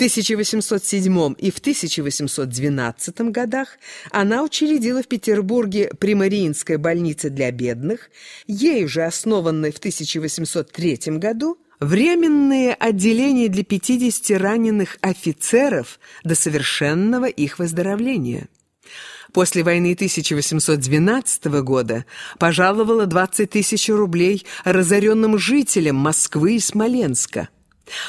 1807 и в 1812 годах она учредила в Петербурге Примариинской больнице для бедных, ею же основанной в 1803 году временные отделения для 50 раненых офицеров до совершенного их выздоровления. После войны 1812 года пожаловала 20 тысяч рублей разоренным жителям Москвы и Смоленска.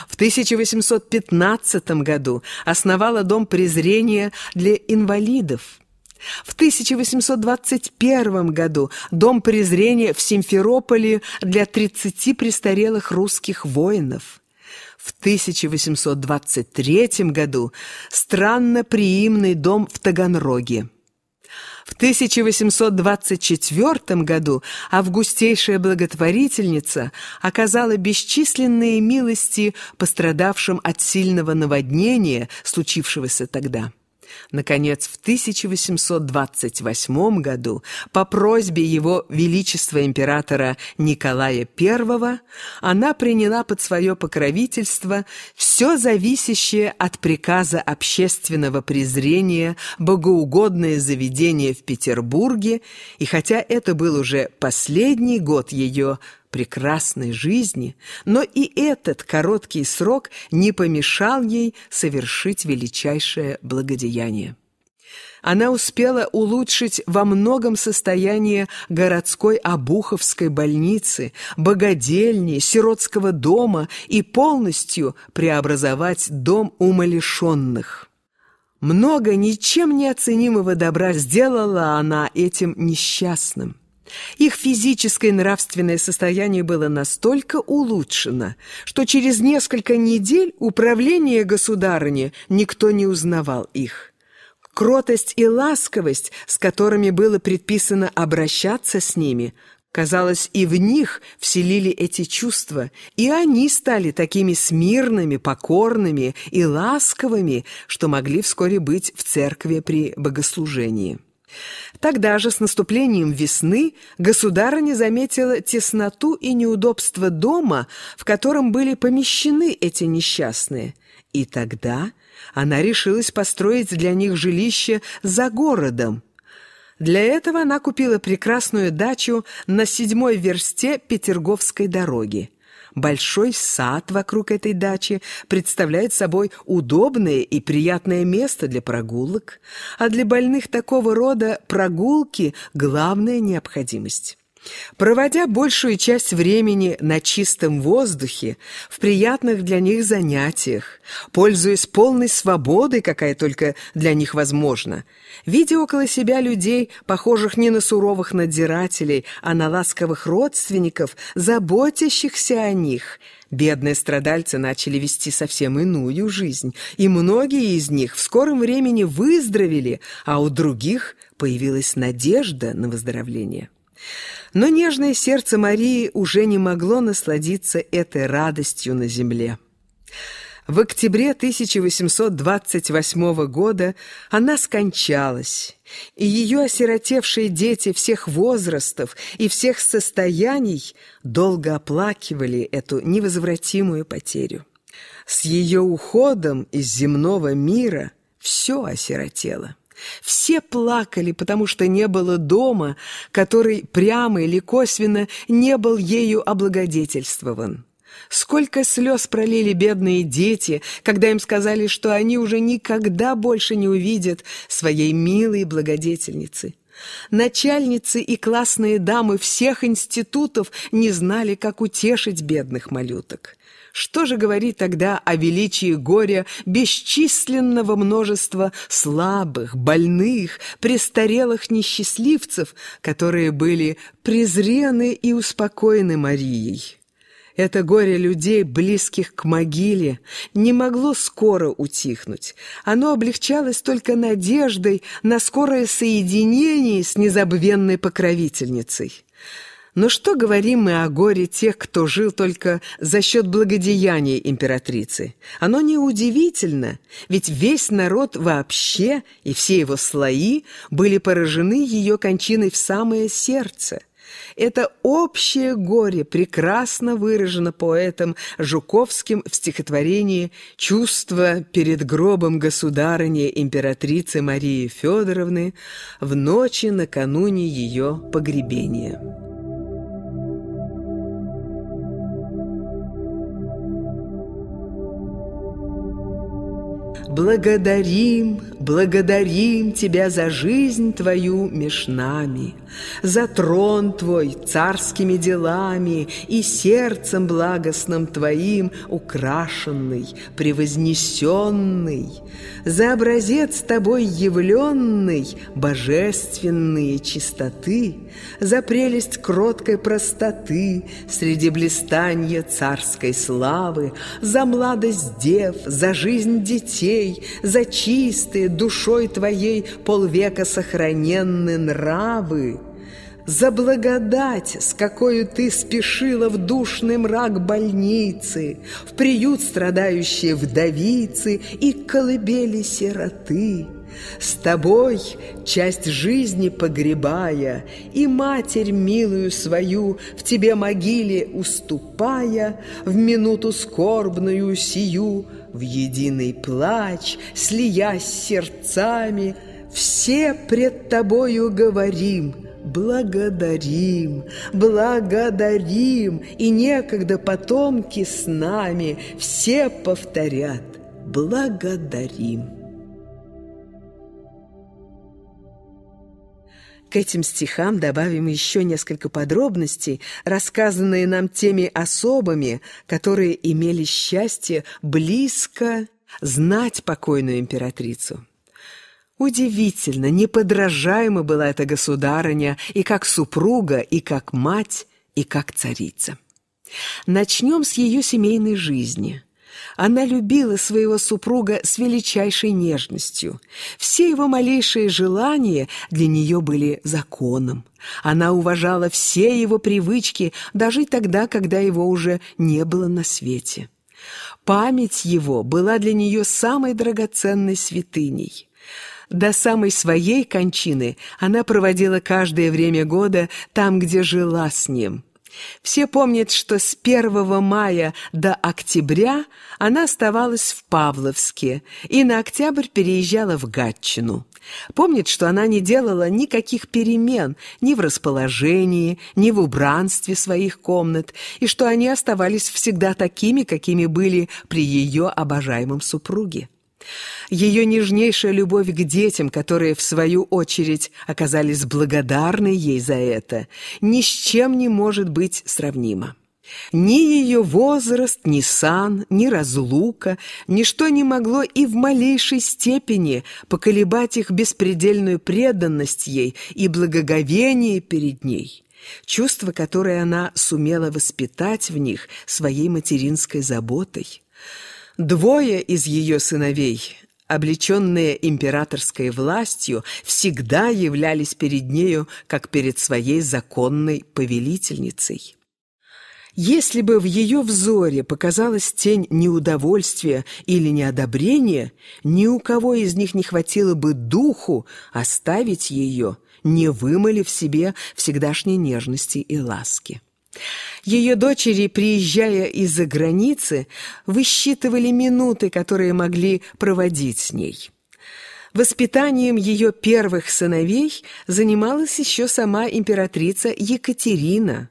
В 1815 году основала Дом презрения для инвалидов. В 1821 году Дом презрения в Симферополе для 30 престарелых русских воинов. В 1823 году странно приимный дом в Таганроге. В 1824 году августейшая благотворительница оказала бесчисленные милости пострадавшим от сильного наводнения, случившегося тогда. Наконец, в 1828 году по просьбе его величества императора Николая I она приняла под свое покровительство все зависящее от приказа общественного презрения богоугодное заведение в Петербурге, и хотя это был уже последний год ее прекрасной жизни, но и этот короткий срок не помешал ей совершить величайшее благодеяние. Она успела улучшить во многом состояние городской Обуховской больницы, богадельни, сиротского дома и полностью преобразовать дом умалишенных. Много ничем неоценимого добра сделала она этим несчастным. Их физическое и нравственное состояние было настолько улучшено, что через несколько недель управление государыни никто не узнавал их. Кротость и ласковость, с которыми было предписано обращаться с ними, казалось, и в них вселили эти чувства, и они стали такими смирными, покорными и ласковыми, что могли вскоре быть в церкви при богослужении. Тогда же, с наступлением весны, государыня заметила тесноту и неудобство дома, в котором были помещены эти несчастные. И тогда она решилась построить для них жилище за городом. Для этого она купила прекрасную дачу на седьмой версте Петерговской дороги. Большой сад вокруг этой дачи представляет собой удобное и приятное место для прогулок, а для больных такого рода прогулки – главная необходимость. Проводя большую часть времени на чистом воздухе, в приятных для них занятиях, пользуясь полной свободой, какая только для них возможна, видя около себя людей, похожих не на суровых надзирателей, а на ласковых родственников, заботящихся о них, бедные страдальцы начали вести совсем иную жизнь, и многие из них в скором времени выздоровели, а у других появилась надежда на выздоровление. Но нежное сердце Марии уже не могло насладиться этой радостью на земле. В октябре 1828 года она скончалась, и ее осиротевшие дети всех возрастов и всех состояний долго оплакивали эту невозвратимую потерю. С ее уходом из земного мира все осиротело. Все плакали, потому что не было дома, который прямо или косвенно не был ею облагодетельствован. Сколько слез пролили бедные дети, когда им сказали, что они уже никогда больше не увидят своей милой благодетельницы. Начальницы и классные дамы всех институтов не знали, как утешить бедных малюток. Что же говорить тогда о величии горя бесчисленного множества слабых, больных, престарелых несчастливцев, которые были презрены и успокоены Марией? Это горе людей, близких к могиле, не могло скоро утихнуть. Оно облегчалось только надеждой на скорое соединение с незабвенной покровительницей. Но что говорим мы о горе тех, кто жил только за счет благодеяния императрицы? Оно неудивительно, ведь весь народ вообще и все его слои были поражены ее кончиной в самое сердце. Это общее горе прекрасно выражено поэтом Жуковским в стихотворении «Чувство перед гробом государыни императрицы Марии Федоровны в ночи накануне ее погребения». Благодарим, благодарим Тебя за жизнь Твою меж нами, За трон Твой царскими делами И сердцем благостным Твоим украшенный, превознесенный, За образец Тобой явленный божественные чистоты, За прелесть кроткой простоты Среди блистанья царской славы, За младость дев, за жизнь детей, людей, за чистые душой твоей полвека сохраненны нравы, за благодать, с какой ты спешила в душный мрак больницы, в приют страдающие вдовицы и колыбели сироты. С тобой, часть жизни погребая, И матерь милую свою В тебе могиле уступая, В минуту скорбную сию в единый плач, слиясь сердцами, все пред тобою говорим, благодарим, благодарим, и некогда потомки с нами все повторят, благодарим. К этим стихам добавим еще несколько подробностей, рассказанные нам теми особами, которые имели счастье близко знать покойную императрицу. Удивительно, неподражаема была эта государыня и как супруга, и как мать, и как царица. Начнем с ее семейной жизни – она любила своего супруга с величайшей нежностью. Все его малейшие желания для нее были законом. Она уважала все его привычки даже тогда, когда его уже не было на свете. Память его была для нее самой драгоценной святыней. До самой своей кончины она проводила каждое время года там, где жила с ним – все помнят, что с 1 мая до октября она оставалась в Павловске и на октябрь переезжала в Гатчину. Помнят, что она не делала никаких перемен ни в расположении, ни в убранстве своих комнат, и что они оставались всегда такими, какими были при ее обожаемом супруге. Ее нежнейшая любовь к детям, которые, в свою очередь, оказались благодарны ей за это, ни с чем не может быть сравнима. Ни ее возраст, ни сан, ни разлука, ничто не могло и в малейшей степени поколебать их беспредельную преданность ей и благоговение перед ней, чувство, которое она сумела воспитать в них своей материнской заботой. Двое из ее сыновей, облеченные императорской властью, всегда являлись перед нею, как перед своей законной повелительницей. Если бы в ее взоре показалась тень неудовольствия или неодобрения, ни у кого из них не хватило бы духу оставить ее, не вымыли в себе всегдашней нежности и ласки. Ее дочери, приезжая из-за границы, высчитывали минуты, которые могли проводить с ней. Воспитанием ее первых сыновей занималась еще сама императрица Екатерина.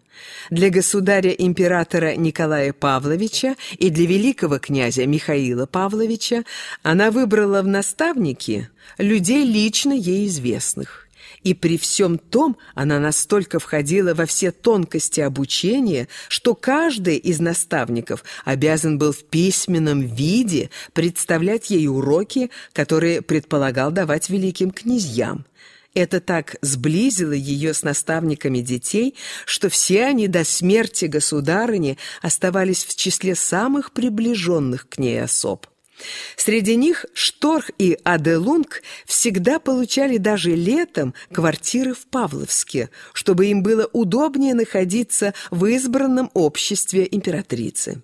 Для государя-императора Николая Павловича и для великого князя Михаила Павловича она выбрала в наставники людей лично ей известных. И при всем том она настолько входила во все тонкости обучения, что каждый из наставников обязан был в письменном виде представлять ей уроки, которые предполагал давать великим князьям. Это так сблизило ее с наставниками детей, что все они до смерти государыни оставались в числе самых приближенных к ней особ. Среди них Шторх и Аделунг всегда получали даже летом квартиры в Павловске, чтобы им было удобнее находиться в избранном обществе императрицы.